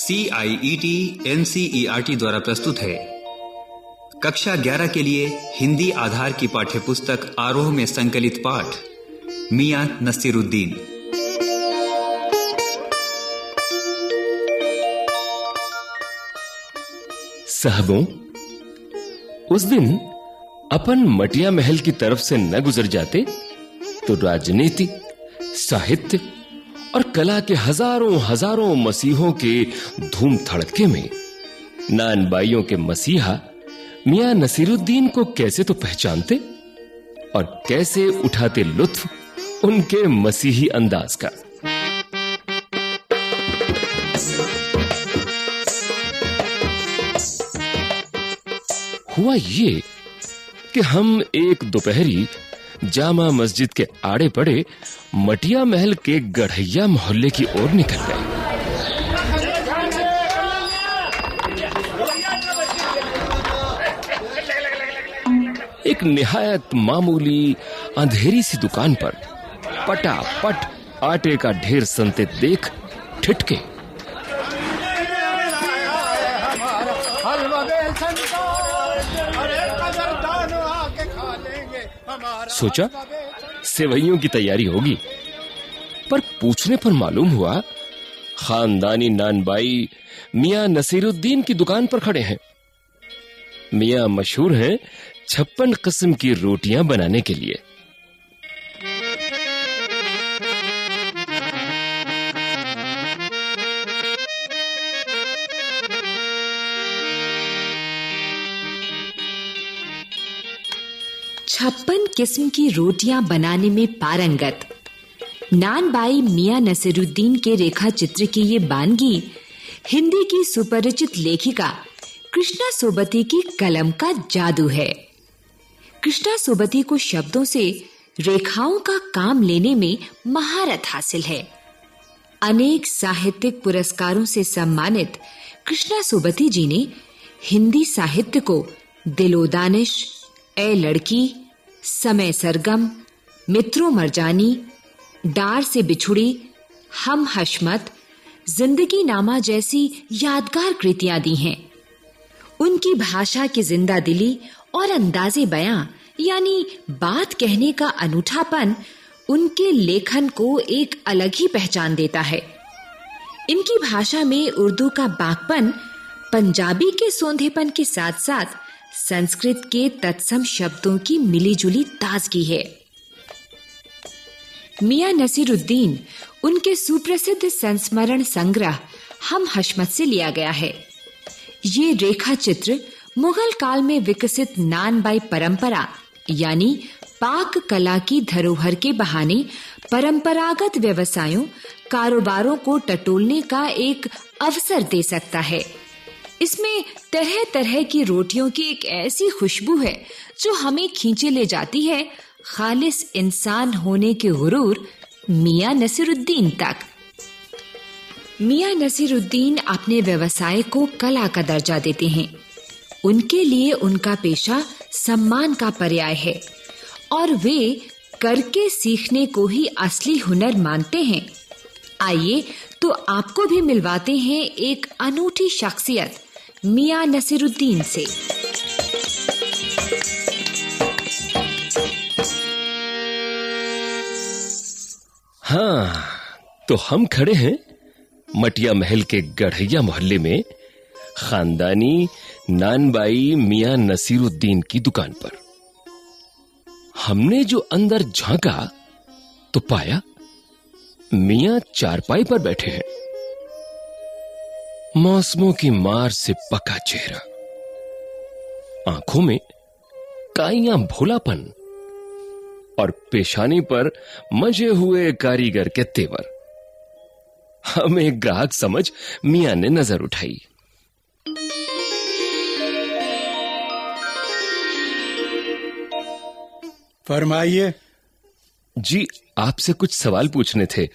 C I E T N C E R T द्वारा प्रस्तुत है। कक्षा 11 के लिए हिंदी आधार की पाठ्य पुस्तक आरोह में संकलित पाठ, मियाँ नसीरुद्दीन। साहबों, उस दिन अपन मटिया महल की तरफ़ से न गुजर जाते तो राजनीति, साहित्य और कला के हज़ारों हज़ारों मसीहों के धूम थड़के में नान नानबाइयों के मसीहा मियाँ नसीरुद्दीन को कैसे तो पहचानते और कैसे उठाते लुत्फ उनके मसीही अंदाज का। हुआ ये कि हम एक दोपहरी जामा मस्जिद के आड़े पड़े मटिया महल के गढ़ैया मोहल्ले की ओर निकल गए। एक निहायत मामूली, अंधेरी सी दुकान पर पटापट आटे का ढेर संते देख ठिटके सोचा सेवैयों की तैयारी होगी। पर पूछने पर मालूम हुआ, खानदानी नानबाई मियाँ नसीरुद्दीन की दुकान पर खड़े हैं। मियाँ मशहूर हैं छप्पन किस्म की रोटियाँ बनाने के लिए। छप्पन किस्म की रोटियाँ बनाने में पारंगत। नानबाई मियाँ नसीरुद्दीन के रेखा चित्र की ये बानगी, हिंदी की सुपरिचित लेखिका कृष्णा सोबती की कलम का जादू है। कृष्णा सोबती को शब्दों से रेखाओं का काम लेने में महारत हासिल है। अनेक साहित्यिक पुरस्कारों से सम्मानित कृष्णा सोबती जी ने हिंदी साहित्य को दिलोदानिश ए लड़की, समय सरगम, मित्रों मरजानी डार से बिछुड़ी, हम हशमत ज़िंदगी नामा जैसी यादगार कृतियाँ दी हैं। उनकी भाषा की ज़िंदा दिली और अंदाजे बयां, यानी बात कहने का अनूठापन उनके लेखन को एक अलग ही पहचान देता है। इनकी भाषा में उर्दू का बाकपन पंजाबी के सौंधेपन के साथ-साथ संस्कृत के तत्सम शब्दों की मिलीजुली ताजगी है। मियाँ नसीरुद्दीन, उनके सुप्रसिद्ध संस्मरण संग्रह हम हशमत से लिया गया है। ये रेखा चित्र मुगल काल में विकसित नानबाई परंपरा, यानी पाक कला की धरोहर के बहाने परंपरागत व्यवसायों, कारोबारों को टटोलने का एक अवसर दे सकता है। इसमें तरह-तरह की रोटियों की एक ऐसी खुशबू है, जो हमें खींचे ले जाती है, खालिस इंसान होने के गुरूर मियाँ नसीरुद्दीन तक। मियाँ नसीरुद्दीन अपने व्यवसाय को कला का दर्जा देते हैं। उनके लिए उनका पेशा सम्मान का पर्याय है, और वे करके सीखने को ही असली हुनर मानते हैं। आइए तो आपको भी मिलवाते हैं एक अनूठी शख्सियत मियाँ नसीरुद्दीन से। हाँ तो हम खड़े हैं मटिया महल के गढ़ैया मोहल्ले में खानदानी नानबाई मियाँ नसीरुद्दीन की दुकान पर। हमने जो अंदर झांका तो पाया, मियाँ चारपाई पर बैठे हैं। मौसमों की मार से पका चेहरा। आँखों में काइयाँ भोलापन और पेशानी पर मज़े हुए कारीगर के तेवर। हम एक ग्राहक समझ मियाँ ने नज़र उठाई। फरमाइए। जी आपसे कुछ सवाल पूछने थे।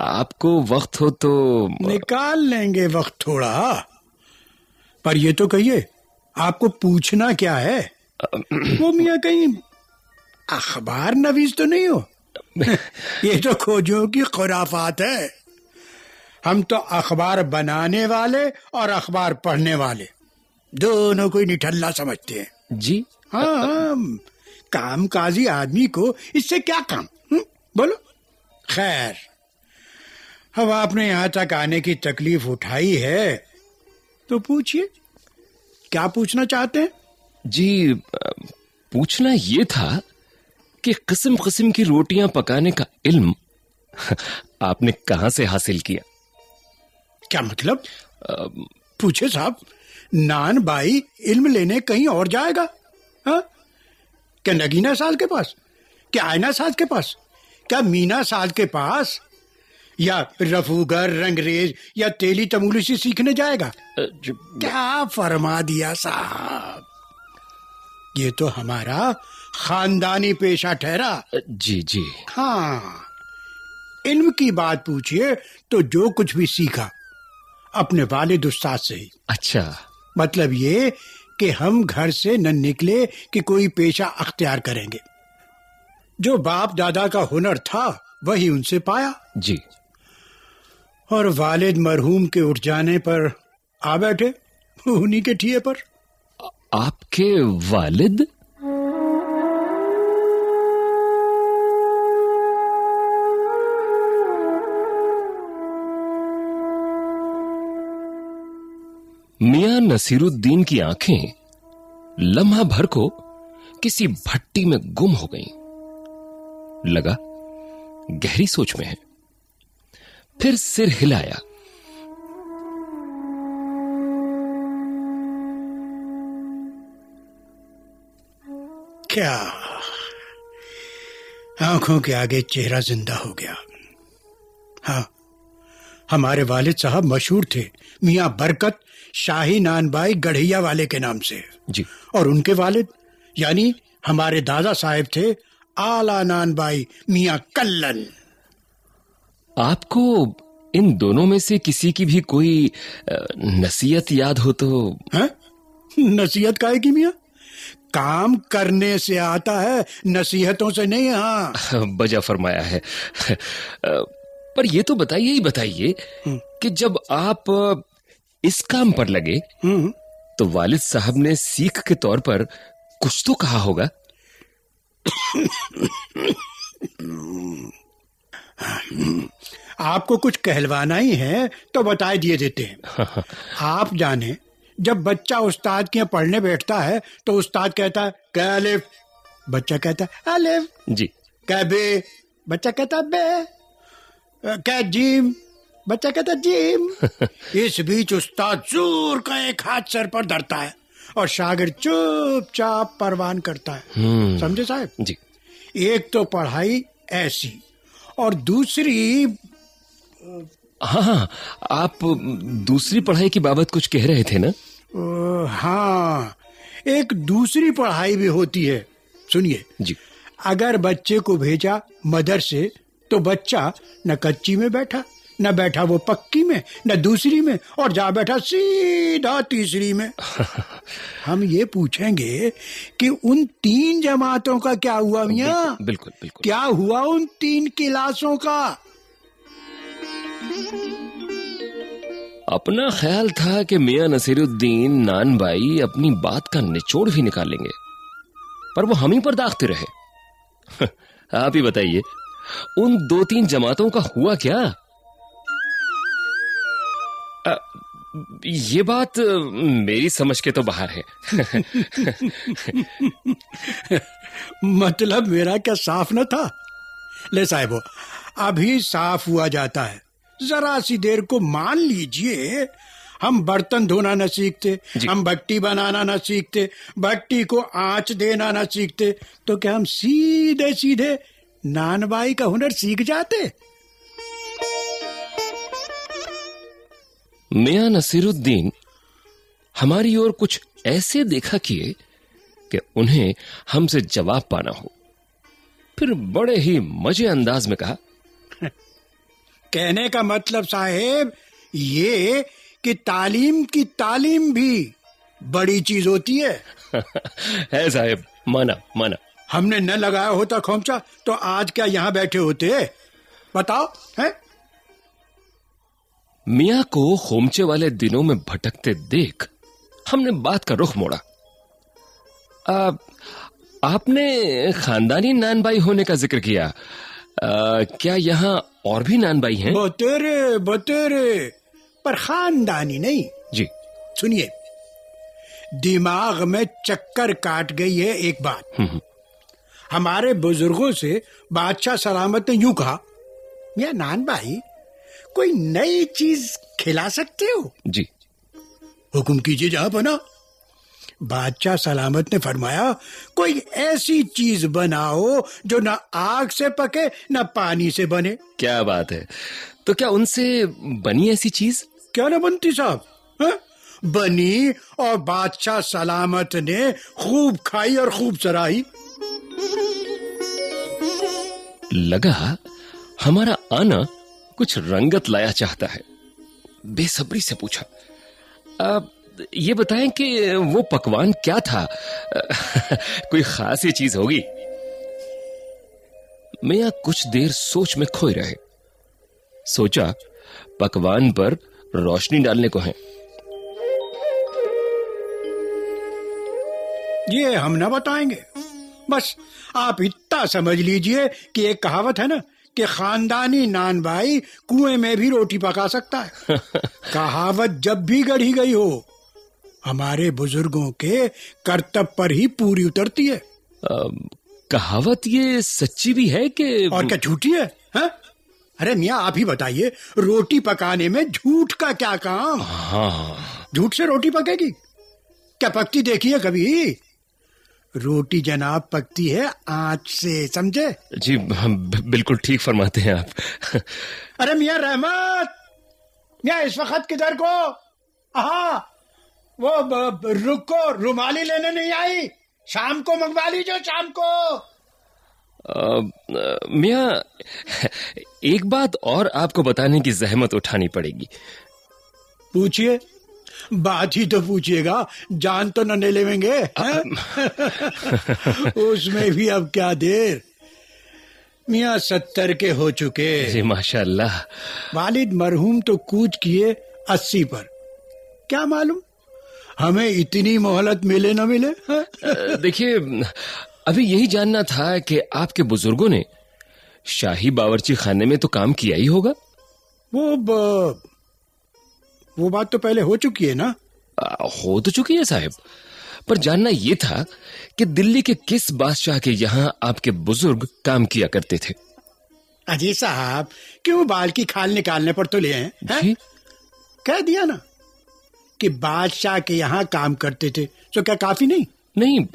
आपको वक्त हो तो निकाल लेंगे वक्त थोड़ा। पर ये तो कहिए आपको पूछना क्या है? वो मियाँ कहीं अखबार नवीस तो नहीं हो? ये तो खोजों की खुराफात है। हम तो अखबार बनाने वाले और अखबार पढ़ने वाले। दोनों को निठल्ला समझते हैं। जी। हाँ हाँ काम काजी आदमी को इससे क्या काम? हुँ? बोलो। खैर अब आपने यहाँ तक आने की तकलीफ़ उठाई है। तो पूछिए क्या पूछना चाहते हैं? जी पूछना ये था कि किस्म किस्म की रोटियाँ पकाने का इल्म आपने कहाँ से हासिल किया? क्या मतलब? पूछे साहब नान बाई इल्म लेने कहीं और जाएगा? हा? क्या नगीना साल के पास? क्या आयना साज के पास? क्या मीना साज के पास? या रफूगर रंगरेज या तेली तमूली से सीखने जाएगा। क्या फरमा दिया साहब? ये तो हमारा खानदानी पेशा ठहरा। जी जी। हाँ इल्म की बात पूछिए तो जो कुछ भी सीखा अपने वालिद उस्ताद से ही। अच्छा। मतलब ये कि हम घर से न निकले कि कोई पेशा अख्तियार करेंगे। जो बाप दादा का हुनर था वही उनसे पाया। जी। और वालिद मरहूम के उठ जाने पर आ बैठे उन्हीं के ठिए पर। आपके वालिद? मियाँ नसीरुद्दीन की आँखें लम्हा भर को किसी भट्टी में गुम हो गईं। लगा, गहरी सोच में है। फिर सिर हिलाया। क्या? आँखों के आगे चेहरा ज़िंदा हो गया। हाँ हमारे वालिद साहब मशहूर थे मियाँ बरकत शाही नानबाई गढ़िया वाले के नाम से। जी। और उनके वालिद यानी हमारे दादा साहब थे आला नानबाई मियाँ कल्लन। आपको इन दोनों में से किसी की भी कोई नसीहत याद हो तो है? नसीहत का है कि मियाँ? काम करने से आता है नसीहतों से नहीं हाँ। बजा फरमाया है। पर ये तो बताइए ही बताइए कि जब आप इस काम पर लगे तो वालिद साहब ने सीख के तौर पर कुछ तो कहा होगा। आपको कुछ कहलवाना ही है तो बता दिए देते हैं। आप जाने जब बच्चा उस्ताद के पढ़ने बैठता है तो उस्ताद कहता है क्या अलिफ? बच्चा कहता है अलिफ? जी। क्या बे? बच्चा कहता बे। क्या जीम? बच्चा कहता जीम। इस बीच उस्ताद ज़ोर का एक हाथ सर पर धरता है और शागिर चुपचाप परवान करता है। समझे साहब? जी। एक तो पढ़ाई ऐसी और दूसरी हाँ हाँ आप दूसरी पढ़ाई की बाबत कुछ कह रहे थे ना? हाँ एक दूसरी पढ़ाई भी होती है। सुनिए। जी। अगर बच्चे को भेजा मदर से तो बच्चा न कच्ची में बैठा। न बैठा वो पक्की में न दूसरी में और जा बैठा सीधा तीसरी में। हम ये पूछेंगे कि उन तीन जमातों का क्या हुआ मिया? बिल्कुल, बिल्कुल बिल्कुल। क्या हुआ उन तीन क्लासों का? अपना ख्याल था कि मियाँ नसीरुद्दीन नान भाई अपनी बात का निचोड़ भी निकालेंगे पर वो हम ही पर दागते रहे। आप ही बताइए उन दो तीन जमातों का हुआ क्या? ये बात मेरी समझ के तो बाहर है। मतलब मेरा क्या साफ़ न था? ले साहिबो अभी साफ़ हुआ जाता है। जरा सी देर को मान लीजिए हम बर्तन धोना न सीखते हम भट्टी बनाना न सीखते भट्टी को आँच देना न सीखते तो क्या हम सीधे सीधे नानबाई का हुनर सीख जाते? मियाँ नसीरुद्दीन हमारी ओर कुछ ऐसे देखा किए कि उन्हें हमसे जवाब पाना हो। फिर बड़े ही मज़े अंदाज में कहा कहने का मतलब साहेब ये कि तालीम की तालीम भी बड़ी चीज़ होती है। है साहेब माना माना। हमने न लगाया होता खोमचा तो आज क्या यहाँ बैठे होते? बताओ है? मिया को होमचे वाले दिनों में भटकते देख हमने बात का रुख मोड़ा। आ, आपने खानदानी नान भाई होने का ज़िक्र किया। आ, क्या यहाँ और भी नान भाई हैं? बतेरे बतेरे पर खानदानी नहीं। जी। सुनिए दिमाग में चक्कर काट गई है एक बात। हम्म, हमारे बुज़ुर्गों से बादशाह सलामत ने यूँ कहा मिया नान भाई कोई नई चीज़ खिला सकते हो? जी। हुक्म कीजिए जहाँ बना। बादशाह सलामत ने फरमाया कोई ऐसी चीज़ बनाओ जो ना आग से पके ना पानी से बने। क्या बात है। तो क्या उनसे बनी ऐसी चीज़? क्या ना बनती साहब हाँ? बनी और बादशाह सलामत ने खूब खाई और खूब सराही। लगा हमारा आना कुछ रंगत लाया चाहता है। बेसब्री से पूछा, आप ये बताएँ कि वो पकवान क्या था? कोई खास ही चीज़ होगी? मियाँ कुछ देर सोच में खोए रहे। सोचा, पकवान पर रोशनी डालने को है। ये हम ना बताएँगे। बस आप इतना समझ लीजिए कि एक कहावत है ना कि खानदानी नान भाई कुएँ में भी रोटी पका सकता है। कहावत जब भी गढ़ी गई हो हमारे बुज़ुर्गों के कर्तव्य पर ही पूरी उतरती है। आ, कहावत ये सच्ची भी है कि और क्या झूठी है, है? अरे मियाँ आप ही बताइए रोटी पकाने में झूठ का क्या काम? हाँ। झूठ से रोटी पकेगी? क्या पकती देखी है कभी? रोटी जनाब पकती है आँच से समझे? जी हम बिल्कुल ठीक फरमाते हैं आप। अरे मियाँ रहमत! मियाँ इस वक्त किधर को? हाँ वो रुको रुमाली लेने नहीं आई। शाम को मंगवा लीजिए शाम को। मियाँ एक बात और आपको बताने की जहमत उठानी पड़ेगी। पूछिए। बात ही तो पूछिएगा। जान तो न लेवेंगे उसमें भी अब क्या देर? मियाँ सत्तर के हो चुके। जी माशाल्लाह। वालिद मरहूम तो कूच किए अस्सी पर। क्या मालूम? हमें इतनी मोहलत मिले न मिले देखिए अभी यही जानना था कि आपके बुज़ुर्गों ने शाही बावर्ची खाने में तो काम किया ही होगा। वो ब... वो बात तो पहले हो चुकी है ना? अ, हो तो चुकी है साहब। पर जानना यह था कि दिल्ली के किस बादशाह के यहाँ आपके बुज़ुर्ग काम किया करते थे? अजी साहब क्यों बाल की खाल निकालने पर तो ले हैं? जी। कह दिया ना कि बादशाह के यहाँ काम करते थे तो क्या काफ़ी नहीं? नहीं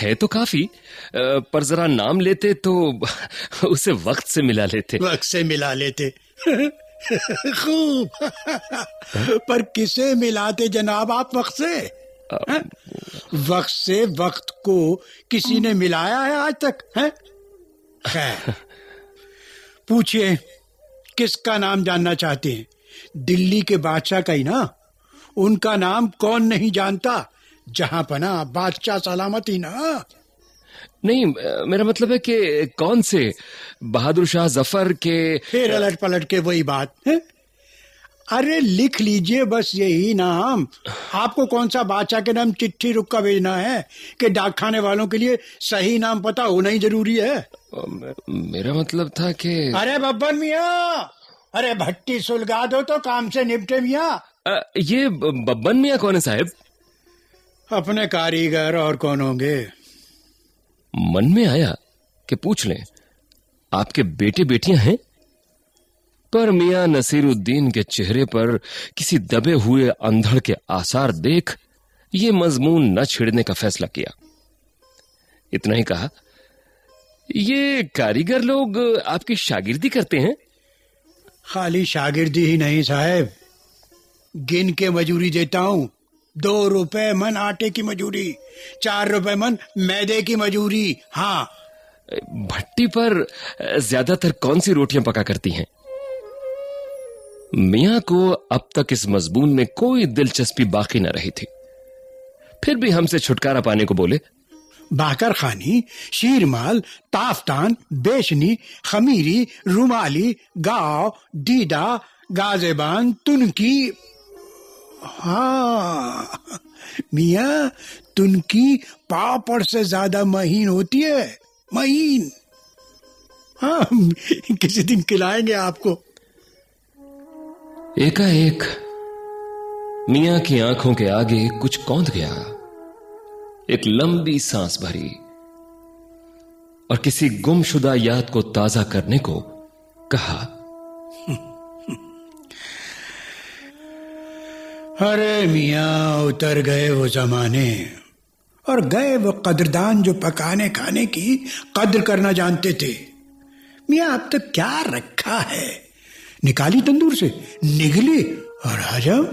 है तो काफ़ी पर जरा नाम लेते तो उसे वक्त से मिला लेते। वक्त से मिला लेते। खूब। पर किसे मिलाते जनाब आप वक्त से? हैं? वक्त से वक्त को किसी ने मिलाया है आज तक है? खैर पूछिए किसका नाम जानना चाहते हैं? दिल्ली के बादशाह का ही ना? उनका नाम कौन नहीं जानता? जहाँ पना बादशाह सलामती ना। नहीं मेरा मतलब है कि कौन से? बहादुर शाह ज़फ़र के फिर अलट पलट के वही बात है? अरे लिख लीजिए बस यही नाम। आपको कौन सा बादशाह के नाम चिट्ठी रुक्का भेजना है कि डाक खाने वालों के लिए सही नाम पता होना ही ज़रूरी है? मेरा मतलब था कि अरे बब्बन मियाँ! अरे भट्टी सुलगा दो तो काम से निपटे मियाँ। ये बब्बन मियाँ कौन है साहब? अपने कारीगर और कौन होंगे? मन में आया कि पूछ लें, आपके बेटे बेटियाँ हैं? पर मियाँ नसीरुद्दीन के चेहरे पर किसी दबे हुए अंधड़ के आसार देख ये मजमून न छिड़ने का फैसला किया। इतना ही कहा, ये कारीगर लोग आपकी शागिर्दी करते हैं? खाली शागिर्दी ही नहीं साहब। गिन के मजूरी देता हूँ। दो रुपए मन आटे की मजूरी चार रुपए मन मैदे की मजूरी। हाँ। भट्टी पर ज़्यादातर कौन सी रोटियाँ पका करती हैं? मियाँ को अब तक इस मजबून में कोई दिलचस्पी बाकी न रही थी। फिर भी हमसे छुटकारा पाने को बोले बाकर खानी शीरमाल ताफ्तान बेशनी खमीरी रुमाली गाव डीडा गाजेबान तुनकी। हाँ। मिया, तुनकी पापड़ से ज़्यादा महीन होती है। महीन। हाँ किसी दिन खिलाएँगे आपको। एकाएक मिया की आँखों के आगे कुछ कौंध गया। एक लंबी सांस भरी और किसी गुमशुदा याद को ताज़ा करने को कहा अरे मियाँ, उतर गए वो जमाने। और गए वो कदरदान जो पकाने, खाने की कद्र करना जानते थे। मियाँ, अब तक क्या रखा है? निकाली तंदूर से, निगली और हजम?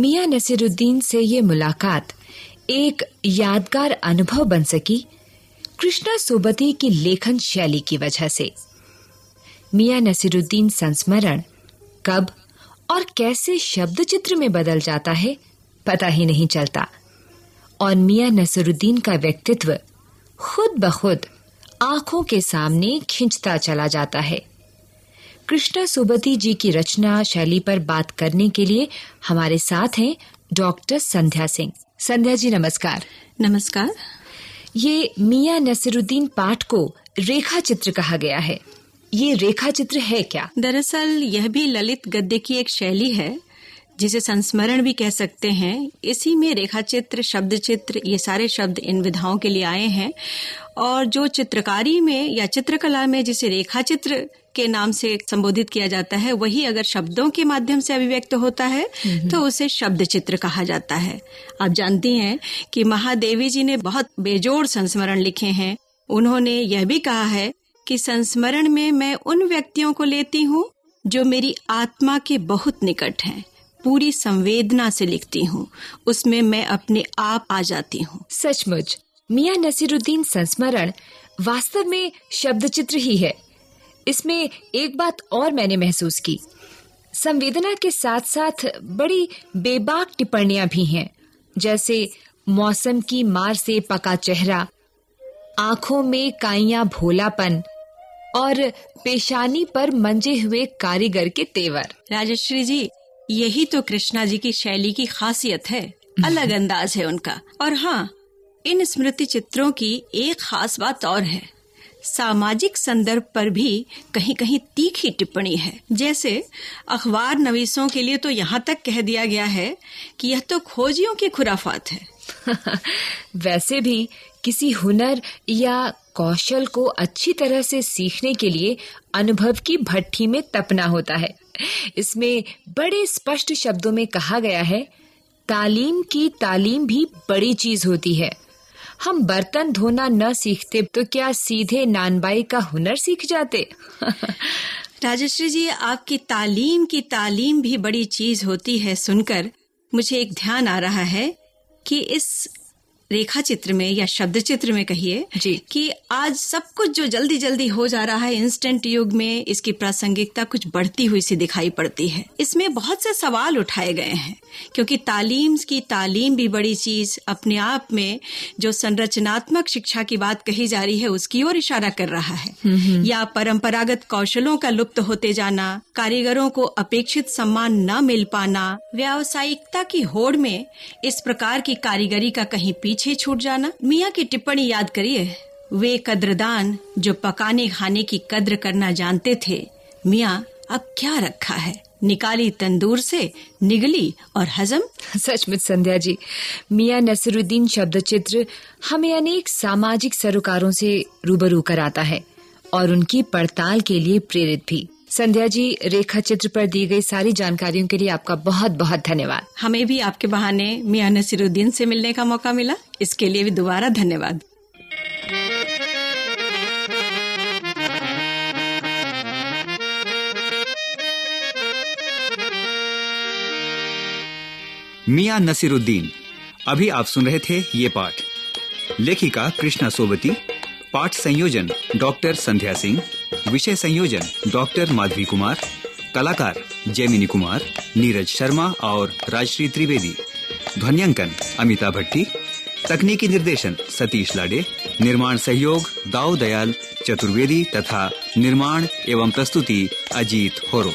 मियाँ नसीरुद्दीन से ये मुलाकात एक यादगार अनुभव बन सकी कृष्णा सोबती की लेखन शैली की वजह से। मियाँ नसीरुद्दीन संस्मरण कब और कैसे शब्द चित्र में बदल जाता है, पता ही नहीं चलता। और मियाँ नसीरुद्दीन का व्यक्तित्व खुद ब खुद आँखों के सामने खिंचता चला जाता है। कृष्णा सुबती जी की रचना शैली पर बात करने के लिए हमारे साथ हैं डॉक्टर संध्या सिंह। संध्या जी नमस्कार। नमस्कार। ये मियाँ नसीरुद्दीन पाठ को रेखा चित्र कहा गया है। ये रेखा चित्र है क्या? दरअसल यह भी ललित गद्य की एक शैली है जिसे संस्मरण भी कह सकते हैं। इसी में रेखा चित्र शब्द चित्र ये सारे शब्द इन विधाओं के लिए आए हैं। और जो चित्रकारी में या चित्रकला में जिसे रेखा चित्र के नाम से संबोधित किया जाता है वही अगर शब्दों के माध्यम से अभिव्यक्त होता है तो उसे शब्द चित्र कहा जाता है। आप जानती हैं कि महादेवी जी ने बहुत बेजोड़ संस्मरण लिखे हैं। उन्होंने यह भी कहा है कि संस्मरण में मैं उन व्यक्तियों को लेती हूँ जो मेरी आत्मा के बहुत निकट हैं। पूरी संवेदना से लिखती हूँ। उसमें मैं अपने आप आ जाती हूँ। सचमुच। मियाँ नसीरुद्दीन संस्मरण वास्तव में शब्द चित्र ही है। इसमें एक बात और मैंने महसूस की। संवेदना के साथ साथ बड़ी बेबाक टिप्पणियाँ भी हैं। जैसे मौसम की मार से पका चेहरा आँखों में काइया भोलापन और पेशानी पर मंजे हुए कारीगर के तेवर। राजश्री जी यही तो कृष्णा जी की शैली की खासियत है। अलग अंदाज है उनका। और हाँ इन स्मृति चित्रों की एक खास बात और है। सामाजिक संदर्भ पर भी कहीं कहीं तीखी टिप्पणी है। जैसे, अखबार नवीसों के लिए तो यहाँ तक कह दिया गया है कि यह तो खोजियों की खुराफात है। वैसे भी किसी हुनर या कौशल को अच्छी तरह से सीखने के लिए अनुभव की भट्टी में तपना होता है। इसमें बड़े स्पष्ट शब्दों में कहा गया है, तालीम की तालीम भी बड़ी चीज़ होती है। हम बर्तन धोना न सीखते तो क्या सीधे नानबाई का हुनर सीख जाते? राजश्री जी, आपकी तालीम की तालीम भी बड़ी चीज़ होती है सुनकर मुझे एक ध्यान आ रहा है कि इस रेखा चित्र में या शब्द चित्र में कहिए कि आज सब कुछ जो जल्दी जल्दी हो जा रहा है इंस्टेंट युग में इसकी प्रासंगिकता कुछ बढ़ती हुई सी दिखाई पड़ती है। इसमें बहुत से सवाल उठाए गए हैं क्योंकि तालीम की तालीम भी बड़ी चीज़ अपने आप में जो संरचनात्मक शिक्षा की बात कही जा रही है उसकी ओर इशारा कर रहा है। या परंपरागत कौशलों का लुप्त होते जाना कारीगरों को अपेक्षित सम्मान न मिल पाना व्यावसायिकता की होड़ में इस प्रकार की कारीगरी का कहीं पीछे छूट जाना। मियाँ की टिप्पणी याद करिए। वे कद्रदान जो पकाने खाने की कद्र करना जानते थे मियाँ अब क्या रखा है? निकाली तंदूर से निगली और हजम? सचमुच संध्या जी मियाँ नसरुद्दीन शब्द चित्र हमें अनेक सामाजिक सरोकारों से रूबरू कराता है और उनकी पड़ताल के लिए प्रेरित भी। संध्या जी रेखा चित्र पर दी गई सारी जानकारियों के लिए आपका बहुत बहुत धन्यवाद। हमें भी आपके बहाने मियाँ नसीरुद्दीन से मिलने का मौका मिला। इसके लिए भी दोबारा धन्यवाद। मियाँ नसीरुद्दीन, अभी आप सुन रहे थे ये पाठ। लेखिका कृष्णा सोबती, पाठ संयोजन डॉक्टर संध्या सिंह, विषय संयोजन डॉक्टर माधवी कुमार, कलाकार जैमिनी कुमार, नीरज शर्मा और राजश्री त्रिवेदी, ध्वनियांकन अमिता भट्टी तकनीकी निर्देशन, सतीश लाडे, निर्माण सहयोग दाऊ दयाल, चतुर्वेदी तथा निर्माण एवं प्रस्तुति अजीत होरो।